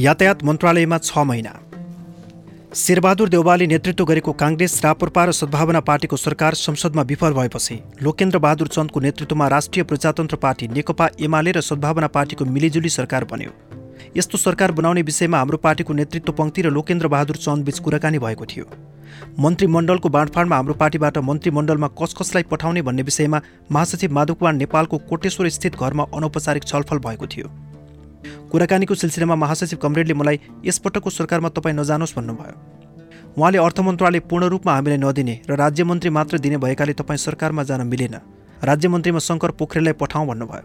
यातायात मन्त्रालयमा छ महिना। शेरबहादुर देउवाले नेतृत्व गरेको काङ्ग्रेस रापरपा र सद्भावना पार्टीको सरकार संसदमा विफल भएपछि लोकेन्द्र बहादुर चन्दको नेतृत्वमा राष्ट्रिय प्रजातन्त्र पार्टी नेकपा एमाले र सद्भावना पार्टीको मिलिजुली सरकार बन्यो। यस्तो सरकार बनाउने विषयमा हाम्रो पार्टीको नेतृत्व पङ्क्ति र लोकेन्द्र बहादुर चन्दबीच कुराकानी भएको थियो। मन्त्रीमण्डलको बाँडफाँडमा हाम्रो पार्टीबाट मन्त्रीमण्डलमा कस कसलाई पठाउने भन्ने विषयमा महासचिव माधव कुमार नेपालको कोटेश्वर स्थित घरमा अनौपचारिक छलफल भएको थियो। कुराकानीको सिलसिलामा महासचिव कमरेडले मलाई यसपटकको सरकारमा तपाईँ नजानुहोस् भन्नुभयो। उहाँले अर्थ मन्त्रालय पूर्ण रूपमा हामीलाई नदिने र राज्यमन्त्री मात्र दिने भएकाले तपाईँ सरकारमा जान मिलेन। राज्यमन्त्रीमा शङ्कर पोखरेललाई पठाउँ भन्नुभयो।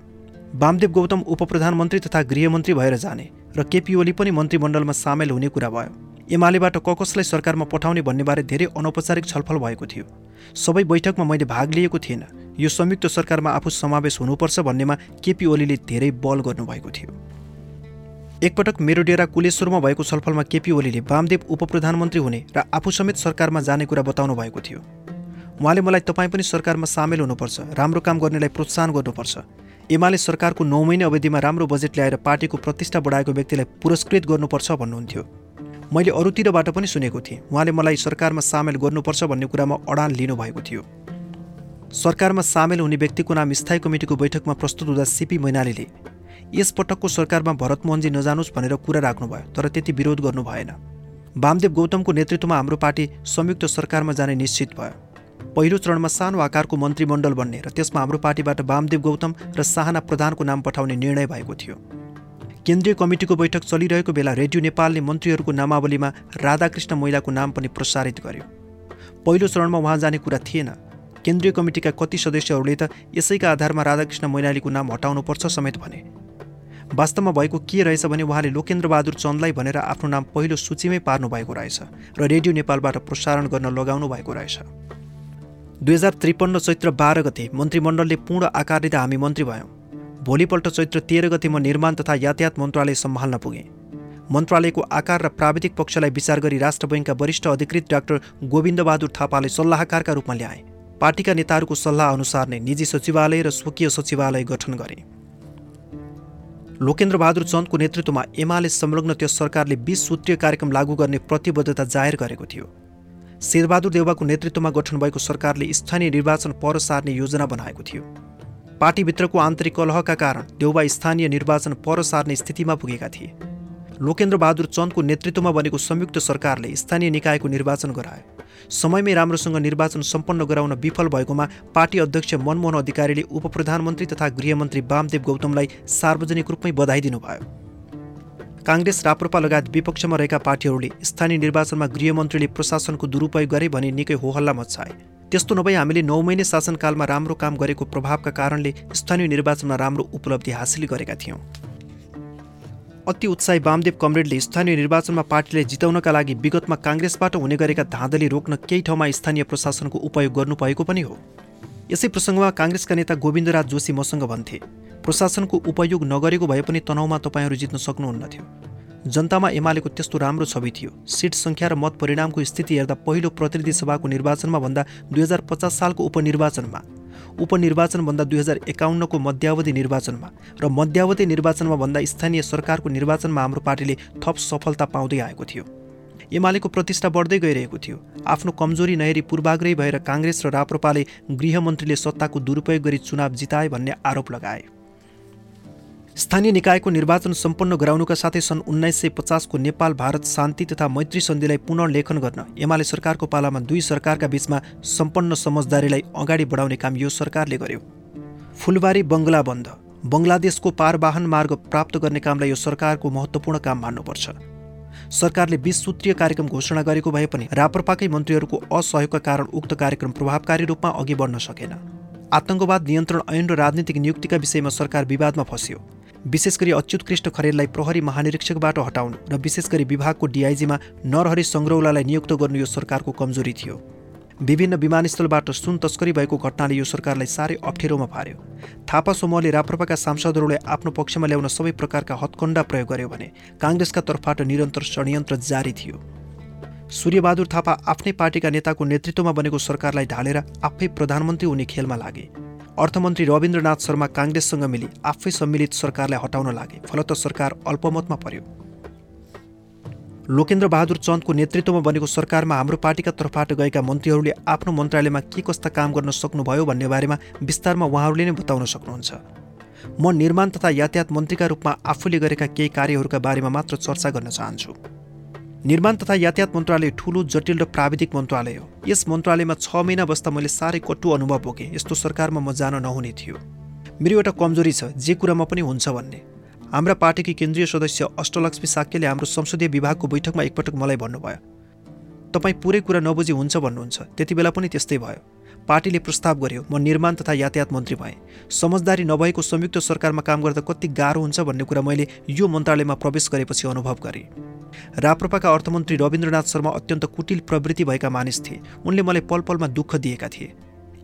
वामदेव गौतम उपप्रधानमन्त्री तथा गृहमन्त्री भएर जाने र केपी ओली पनि मन्त्रीमण्डलमा सामेल हुने कुरा भयो। एमालेबाट क कसलाई सरकारमा पठाउने भन्नेबारे धेरै अनौपचारिक छलफल भएको थियो। सबै बैठकमा मैले भाग लिएको थिएन। यो संयुक्त सरकारमा आफू समावेश हुनुपर्छ भन्नेमा केपी ओलीले धेरै बल गर्नुभएको थियो। एकपटक मेरो डेरा कुलेश्वरमा भएको छलफलमा केपी ओलीले वामदेव उपप्रधानमन्त्री हुने र आफू समेत सरकारमा जाने कुरा बताउनु भएको थियो। उहाँले मलाई तपाईँ पनि सरकारमा सामेल हुनुपर्छ राम्रो काम गर्नेलाई प्रोत्साहन गर्नुपर्छ। एमाले सरकारको नौ महिने अवधिमा राम्रो बजेट ल्याएर पार्टीको प्रतिष्ठा बढाएको व्यक्तिलाई पुरस्कृत गर्नुपर्छ भन्नुहुन्थ्यो। मैले अरूतिरबाट पनि सुनेको थिएँ उहाँले मलाई सरकारमा सामेल गर्नुपर्छ भन्ने कुरामा अडान लिनुभएको थियो। सरकारमा सामेल हुने व्यक्तिको नाम स्थायी कमिटीको बैठकमा प्रस्तुत हुँदा सिपी मैनालीले यसपटकको सरकारमा भरतमोहनजी नजानुस् भनेर कुरा राख्नुभयो तर त्यति विरोध गर्नु भएन। वामदेव गौतमको नेतृत्वमा हाम्रो पार्टी संयुक्त सरकारमा जाने निश्चित भयो। पहिलो चरणमा सानो आकारको मन्त्रीमण्डल बन्ने र त्यसमा हाम्रो पार्टीबाट वामदेव गौतम र साहना प्रधानको नाम पठाउने निर्णय भएको थियो। केन्द्रीय कमिटीको बैठक चलिरहेको बेला रेडियो नेपालले मन्त्रीहरूको नामावलीमा राधाकृष्ण मैलाको नाम पनि प्रसारित गर्यो। पहिलो चरणमा उहाँ जाने कुरा थिएन। केन्द्रीय कमिटीका कति सदस्यहरूले त यसैका आधारमा राधाकृष्ण मैनालीको नाम हटाउनुपर्छ समेत भने वास्तवमा भएको के रहेछ भने उहाँले लोकेन्द्र बहादुर चन्दलाई भनेर आफ्नो नाम पहिलो सूचीमै पार्नु भएको रहेछ र रेडियो नेपालबाट प्रसारण गर्न लगाउनु भएको रहेछ। दुई हजार त्रिपन्न चैत्र बाह्र गते मन्त्रीमण्डलले पूर्ण आकार लिँदा हामी मन्त्री भयौँ। भोलिपल्ट चैत्र तेह्र गते म निर्माण तथा यातायात मन्त्रालय सम्हाल्न पुगेँ। मन्त्रालयको आकार र प्राविधिक पक्षलाई विचार गरी राष्ट्र बैङ्कका वरिष्ठ अधिकृत डाक्टर गोविन्द बहादुर थापाले सल्लाहकारका रूपमा ल्याए। पार्टीका नेताहरूको सल्लाह अनुसार नै निजी सचिवालय र स्वकीय सचिवालय गठन गरे। लोकेन्द्र बहादुर चन्दको नेतृत्वमा एमाले संलग्न त्यस सरकारले बिस सूत्रीय कार्यक्रम लागू गर्ने प्रतिबद्धता जाहेर गरेको थियो। शेरबहादुर देउवाको नेतृत्वमा गठन भएको सरकारले स्थानीय निर्वाचन पर सार्ने योजना बनाएको थियो। पार्टीभित्रको आन्तरिक कलहका कारण देउबा स्थानीय निर्वाचन पर सार्ने स्थितिमा पुगेका थिए। लोकेन्द्र बहादुर चन्दको नेतृत्वमा बनेको संयुक्त सरकारले स्थानीय निकायको निर्वाचन गरायो। समयमै राम्रोसँग निर्वाचन सम्पन्न गराउन विफल भएकोमा पार्टी अध्यक्ष मनमोहन अधिकारीले उपप्रधानमन्त्री तथा गृहमन्त्री वामदेव गौतमलाई सार्वजनिक रूपमै बधाई दिनुभयो काङ्ग्रेस राप्रपा लगायत विपक्षमा रहेका पार्टीहरूले स्थानीय निर्वाचनमा गृहमन्त्रीले प्रशासनको दुरुपयोग गरे भने निकै होहल्ला मचाए त्यस्तो नभई हामीले नौ महिने शासनकालमा राम्रो काम गरेको प्रभावका कारणले स्थानीय निर्वाचनमा राम्रो उपलब्धि हासिल गरेका थियौँ। अति उत्साही वामदेव कमरेडले स्थानीय निर्वाचनमा पार्टीले जिताउनका लागि विगतमा काङ्ग्रेसबाट हुने गरेका धाँधली रोक्न केही ठाउँमा स्थानीय प्रशासनको उपयोग गर्नुभएको पनि हो। यसै प्रसङ्गमा काङ्ग्रेसका नेता गोविन्दराज जोशी मसँग भन्थे प्रशासनको उपयोग नगरेको भए पनि तनाउमा तपाईँहरू जित्न सक्नुहुन्न जनतामा एमालेको त्यस्तो राम्रो छवि थियो। सिट सङ्ख्या र मत परिणामको स्थिति हेर्दा पहिलो प्रतिनिधि सभाको निर्वाचनमा भन्दा दुई हजार पचास सालको उपनिर्वाचनमा उपनिर्वाचनभन्दा दुई हजार एकाउन्नको मध्यावधि निर्वाचनमा र मध्यावधि निर्वाचनमा भन्दा स्थानीय सरकारको निर्वाचनमा हाम्रो पार्टीले थप सफलता पाउँदै आएको थियो। एमालेको प्रतिष्ठा बढ्दै गइरहेको थियो। आफ्नो कमजोरी नहेरी पूर्वाग्रही भएर काङ्ग्रेस र राप्रपाले गृहमन्त्रीले सत्ताको दुरुपयोग गरी चुनाव जिताए भन्ने आरोप लगाए। स्थानीय निकायको निर्वाचन सम्पन्न गराउनुका साथै सन् उन्नाइस सय पचासको नेपाल भारत शान्ति तथा मैत्री सन्धिलाई पुनर्लेखन गर्न एमाले सरकारको पालामा दुई सरकारका बीचमा सम्पन्न समझदारीलाई अगाडि बढाउने काम यो सरकारले गर्यो। फुलबारी बङ्गला बन्द। बङ्गलादेशको पारवाहन मार्ग प्राप्त गर्ने कामलाई यो सरकारको महत्त्वपूर्ण काम मान्नुपर्छ। सरकारले बिस सूत्रीय कार्यक्रम घोषणा गरेको भए पनि राप्रपाकै मन्त्रीहरूको असहयोगका कारण उक्त कार्यक्रम प्रभावकारी रूपमा अघि बढ्न सकेन। आतङ्कवाद नियन्त्रण ऐन र राजनीतिक नियुक्तिका विषयमा सरकार विवादमा फस्यो। विशेष गरी अच्युत खरेललाई प्रहरी महानिरीक्षकबाट हटाउनु र विशेष गरी विभागको डिआइजीमा नरहरि सङ्ग्रौलालाई नियुक्त गर्नु यो सरकारको कमजोरी थियो। विभिन्न विमानस्थलबाट सुन तस्करी भएको घटनाले यो सरकारलाई साह्रै अप्ठ्यारोमा पार्यो। थापा समूहले राप्रपाका सांसदहरूले आफ्नो पक्षमा ल्याउन सबै प्रकारका हत्कण्डा प्रयोग गर्यो भने काङ्ग्रेसका तर्फबाट निरन्तर षड्यन्त्र जारी थियो। सूर्यबहादुर थापा आफ्नै पार्टीका नेताको नेतृत्वमा बनेको सरकारलाई ढालेर आफै प्रधानमन्त्री हुने खेलमा लागे। अर्थमन्त्री रविन्द्रनाथ शर्मा काङ्ग्रेससँग मिली आफै सम्मिलित सरकारलाई हटाउन लागे फलत सरकार अल्पमतमा पर्यो। लोकेन्द्र बहादुर चन्दको नेतृत्वमा बनेको सरकारमा हाम्रो पार्टीका तर्फबाट गएका मन्त्रीहरूले आफ्नो मन्त्रालयमा के कस्ता काम गर्न सक्नुभयो भन्ने बारेमा विस्तारमा उहाँहरूले नै बताउन सक्नुहुन्छ। म निर्माण तथा यातायात मन्त्रीका रूपमा आफूले गरेका केही कार्यहरूका बारेमा मात्र चर्चा गर्न चाहन्छु। निर्माण तथा यातायात मन्त्रालय ठुलो जटिल र प्राविधिक मन्त्रालय हो। यस मन्त्रालयमा छ महिना बस्दा मैले साह्रै कटु अनुभव बोकेँ यस्तो सरकारमा म जान नहुने थियो। मेरो एउटा कमजोरी छ जे कुरामा पनि हुन्छ भन्ने। हाम्रा पार्टीकी केन्द्रीय सदस्य अष्टलक्ष्मी साक्यले हाम्रो संसदीय विभागको बैठकमा एकपटक मलाई भन्नुभयो तपाईँ पुरै कुरा नबुझी हुन्छ भन्नुहुन्छ। त्यति बेला पनि त्यस्तै भयो। पार्टीले प्रस्ताव गर्यो म निर्माण तथा यातायात मन्त्री भएँ। समझदारी नभएको संयुक्त सरकारमा काम गर्दा कति गाह्रो हुन्छ भन्ने कुरा मैले यो मन्त्रालयमा प्रवेश गरेपछि अनुभव गरेँ। राप्रपाका अर्थमन्त्री रविन्द्रनाथ शर्मा अत्यन्त कुटिल प्रवृत्ति भएका मानिस थिए। उनले मलाई पल पलमा दुःख दिएका थिए।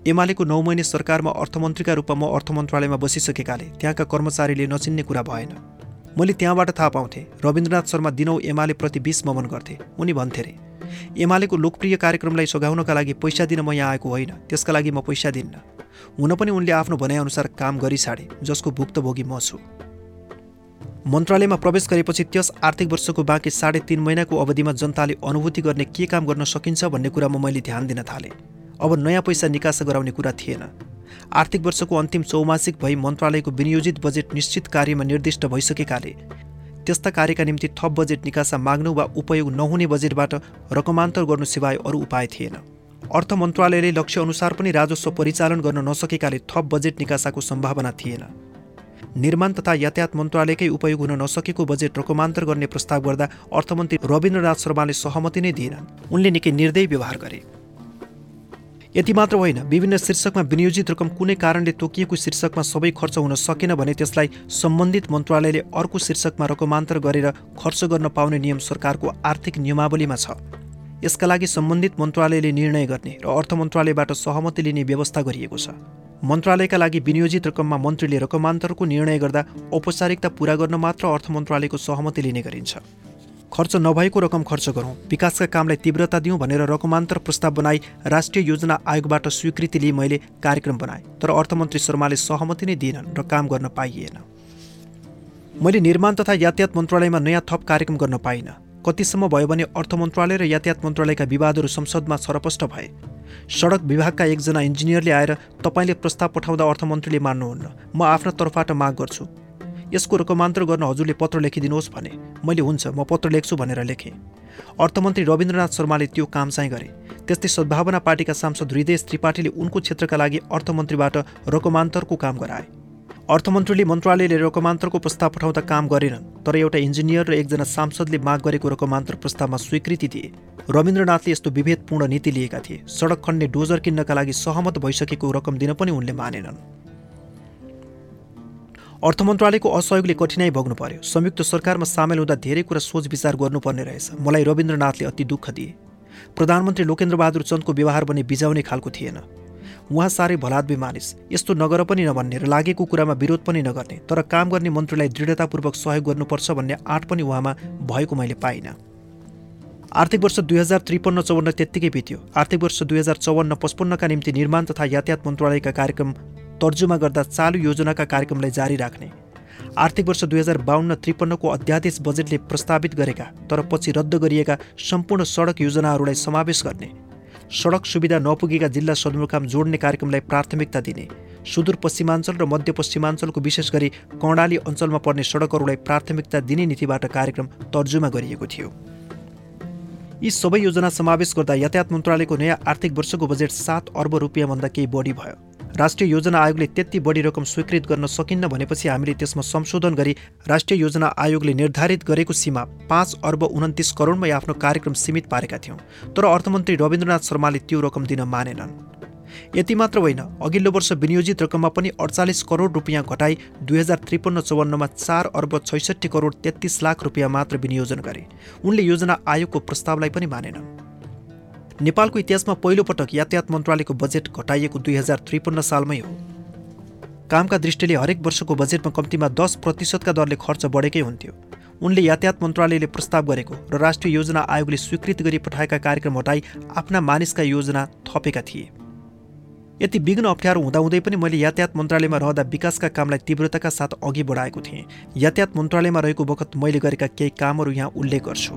एमालेको नौ महिने सरकारमा अर्थमन्त्रीका रूपमा म अर्थ मन्त्रालयमा बसिसकेकाले त्यहाँका कर्मचारीले नचिन्ने कुरा भएन। मैले त्यहाँबाट थाहा पाउँथेँ रविन्द्रनाथ शर्मा दिनौ एमालेप्रति विष ममन गर्थे। उनी भन्थे रे एमालेको लोकप्रिय कार्यक्रमलाई सघाउनका लागि पैसा दिन म यहाँ आएको होइन त्यसका लागि म पैसा दिन्न। हुन पनि उनले आफ्नो भनाइअनुसार काम गरी जसको भुक्तभोगी म छु। मन्त्रालयमा प्रवेश गरेपछि त्यस आर्थिक वर्षको बाँकी साढे तिन महिनाको अवधिमा जनताले अनुभूति गर्ने के काम गर्न सकिन्छ भन्ने कुरामा मैले ध्यान दिन थालेँ। अब नयाँ पैसा निकास गराउने कुरा थिएन। आर्थिक वर्षको अन्तिम चौमासिक भई मन्त्रालयको विनियोजित बजेट निश्चित कार्यमा निर्दिष्ट भइसकेकाले त्यस्ता कार्यका निम्ति थप बजेट निकासा माग्नु वा उपयोग नहुने बजेटबाट रकमान्तर गर्नु सिवाय अरू उपाय थिएन। अर्थ मन्त्रालयले लक्ष्य अनुसार पनि राजस्व परिचालन गर्न नसकेकाले थप बजेट निकासाको सम्भावना थिएन। निर्माण तथा यातायात मन्त्रालयकै उपयोग हुन नसकेको बजेट रकमान्तर गर्ने प्रस्ताव गर्दा अर्थमन्त्री रविन्द्रनाथ शर्माले सहमति नै दिएनन्। उनले निकै निर्दय व्यवहार गरे। यति मात्र होइन विभिन्न शीर्षकमा विनियोजित रकम कुनै कारणले तोकिएको शीर्षकमा सबै खर्च हुन सकेन भने त्यसलाई सम्बन्धित मन्त्रालयले अर्को शीर्षकमा रकमान्तर गरेर खर्च गर्न पाउने नियम सरकारको आर्थिक नियमावलीमा छ। यसका लागि सम्बन्धित मन्त्रालयले निर्णय गर्ने र अर्थ मन्त्रालयबाट सहमति लिने व्यवस्था गरिएको छ। मन्त्रालयका लागि विनियोजित रकममा मन्त्रीले रकमान्तरको निर्णय गर्दा औपचारिकता पुरा गर्न मात्र अर्थ मन्त्रालयको सहमति लिने गरिन्छ। खर्च नभएको रकम खर्च गरौँ विकासका कामलाई तीव्रता दिउँ भनेर रकमान्तर प्रस्ताव बनाई राष्ट्रिय योजना आयोगबाट स्वीकृति लिई मैले कार्यक्रम बनाएँ तर अर्थमन्त्री शर्माले सहमति नै दिएनन् र काम गर्न पाइएन। मैले निर्माण तथा यातायात मन्त्रालयमा नयाँ थप कार्यक्रम गर्न पाइनँ। कतिसम्म भयो भने अर्थ मन्त्रालय र यातायात मन्त्रालयका विवादहरू संसदमा छरपष्ट भए। सडक विभागका एकजना इन्जिनियरले आएर तपाईँले प्रस्ताव पठाउँदा अर्थमन्त्रीले मान्नुहुन्न। म आफ्ना तर्फबाट माग गर्छु। यसको रकमान्तर गर्न हजुरले पत्र लेखिदिनुहोस् भने। मैले हुन्छ म पत्र लेख्छु भनेर लेखेँ। अर्थमन्त्री रविन्द्रनाथ शर्माले त्यो काम चाहिँ गरे। त्यस्तै सद्भावना पार्टीका सांसद हृदय त्रिपाठीले उनको क्षेत्रका लागि अर्थमन्त्रीबाट रकमान्तरको काम गराए। अर्थमन्त्रीले मन्त्रालयले रकमान्तरको प्रस्ताव पठाउँदा काम गरेनन् तर एउटा इन्जिनियर र एकजना सांसदले माग गरेको रकमान्तर प्रस्तावमा स्वीकृति दिए। रविन्द्रनाथले यस्तो विभेदपूर्ण नीति लिएका थिए। सडक खन्ने डोजर किन्नका लागि सहमत भइसकेको रकम दिन पनि उनले मानेनन्। अर्थ मन्त्रालयको असहयोगले कठिनाई भोग्नु पर्यो। संयुक्त सरकारमा सामेल हुँदा धेरै कुरा सोच विचार गर्नुपर्ने रहेछ। मलाई रविन्द्रनाथले अति दुःख दिए। प्रधानमन्त्री लोकेन्द्र बहादुर चन्दको व्यवहार पनि बिजाउने खालको थिएन। उहाँ साह्रै भलाद्वी मानिस। यस्तो नगर पनि नभन्ने र लागेको कुरामा विरोध पनि नगर्ने तर काम गर्ने मन्त्रीलाई दृढतापूर्वक सहयोग गर्नुपर्छ भन्ने आँट पनि उहाँमा भएको मैले पाइनँ। आर्थिक वर्ष दुई हजार त्रिपन्न चौवन्न त्यत्तिकै बित्यो। आर्थिक वर्ष दुई हजार चौवन्न पचपन्नका निम्ति निर्माण तथा यातायात मन्त्रालयका कार्यक्रम तर्जुमा गर्दा चालु योजनाका कार्यक्रमलाई जारी राख्ने। आर्थिक वर्ष दुई हजार बाहन्न त्रिपन्नको अध्यादेश बजेटले प्रस्तावित गरेका तर पछि रद्द गरिएका सम्पूर्ण सडक योजनाहरूलाई समावेश गर्ने। सडक सुविधा नपुगेका जिल्ला सदरमुकाम जोड्ने कार्यक्रमलाई प्राथमिकता दिने। सुदूरपश्चिमाञ्चल र मध्यपश्चिमाञ्चलको विशेष गरी कर्णाली अञ्चलमा पर्ने सडकहरूलाई प्राथमिकता दिने नीतिबाट कार्यक्रम तर्जुमा गरिएको थियो। यी सबै योजना समावेश गर्दा यातायात मन्त्रालयको नयाँ आर्थिक वर्षको बजेट सात अर्ब रुपियाँभन्दा केही बढी भयो। राष्ट्रिय योजना आयोगले त्यति बढी रकम स्वीकृत गर्न सकिन्न भनेपछि हामीले त्यसमा संशोधन गरी राष्ट्रिय योजना आयोगले निर्धारित गरेको सीमा पाँच अर्ब उन्तिस करोडमा आफ्नो कार्यक्रम सीमित पारेका थियौँ तर अर्थमन्त्री रविन्द्रनाथ शर्माले त्यो रकम दिन मानेनन्। यति मात्र होइन अघिल्लो वर्ष विनियोजित रकममा पनि अडचालिस करोड रुपियाँ घटाई दुई हजार त्रिपन्न चौवन्नमा चार अर्ब छैसठी करोड तेत्तिस लाख रुपियाँ मात्र विनियोजन गरे। उनले योजना आयोगको प्रस्तावलाई पनि मानेनन्। नेपालको इतिहासमा पहिलोपटक यातायात मन्त्रालयको बजेट घटाइएको दुई हजार त्रिपन्न सालमै हो। कामका दृष्टिले हरेक वर्षको बजेटमा कम्तीमा दस प्रतिशतका दरले खर्च बढेकै हुन्थ्यो। उनले यातायात मन्त्रालयले प्रस्ताव गरेको र राष्ट्रिय योजना आयोगले स्वीकृत गरी पठाएका कार्यक्रम हटाई आफ्ना मानिसका योजना थपेका थिए। यति विघ्न अप्ठ्यारो हुँदाहुँदै पनि मैले यातायात मन्त्रालयमा रहँदा विकासका कामलाई तीव्रताका साथ अघि बढाएको थिएँ। यातायात मन्त्रालयमा रहेको बखत मैले गरेका केही कामहरू यहाँ उल्लेख गर्छु।